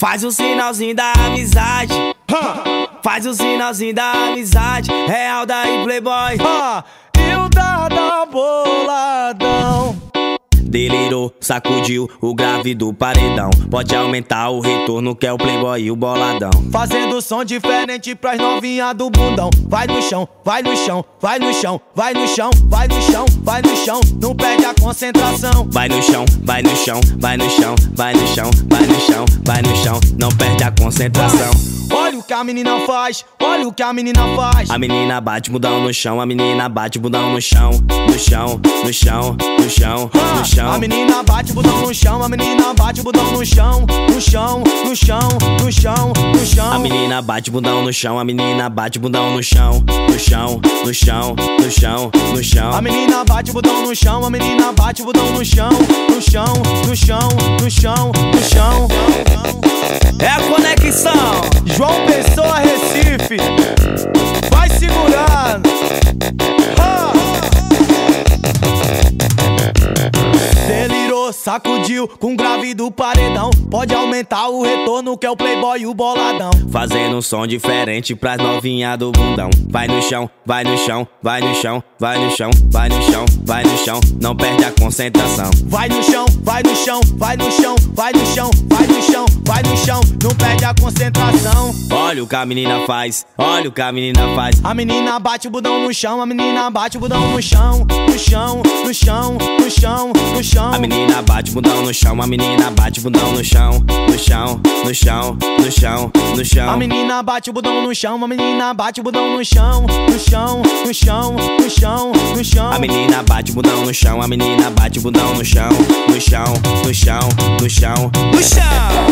Faz o sinalzinho da amizade. Faz o sinalzinho da amizade. Real daí, playboy. E o da boladão. Delirou, sacudiu o grave do paredão. Pode aumentar o retorno que é o playboy e o boladão. Fazendo som diferente pras novinha do bundão. Vai no chão, vai no chão, vai no chão, vai no chão, vai no chão, vai no chão. Não perde a concentração. Vai no chão, vai no chão, vai no chão, vai no chão, vai no chão, vai no chão. Não perde a concentração. Que a menina faz, olha o que a menina faz. A menina bate bundão no chão, a menina bate bundão no chão, no chão, no chão, no chão, no chão. A menina bate bundão no chão, a menina bate bundão no chão, no chão, no chão, no chão, no chão. A menina bate bundão no chão, a menina bate bundão no chão, no chão, no chão, no chão, no chão. A menina bate bundão no chão, a menina bate bundão no chão, no chão, no chão, no chão, no chão. Delirou, sacudiu com grave do paredão. Pode aumentar o retorno que é o playboy e o boladão. Fazendo um som diferente pras novinha do bundão. Vai no chão, vai no chão, vai no chão, vai no chão, vai no chão, vai no chão. Não perde a concentração. Vai no chão, vai no chão, vai no chão, vai no chão, vai no chão. Não perde a concentração. Olha o que a menina faz, olha o que a menina faz. A menina bate o budão no chão, a menina bate o budão no chão, no chão, no chão, no chão, no chão. A menina bate bundão no chão, a menina bate bundão no chão, no chão, no chão, no chão, no chão. A menina bate o budão no chão, a menina bate o budão no chão, no chão, no chão, no chão, no chão. A menina bate bundão no chão, a menina bate bundão no chão, no chão, no chão, no chão, no chão.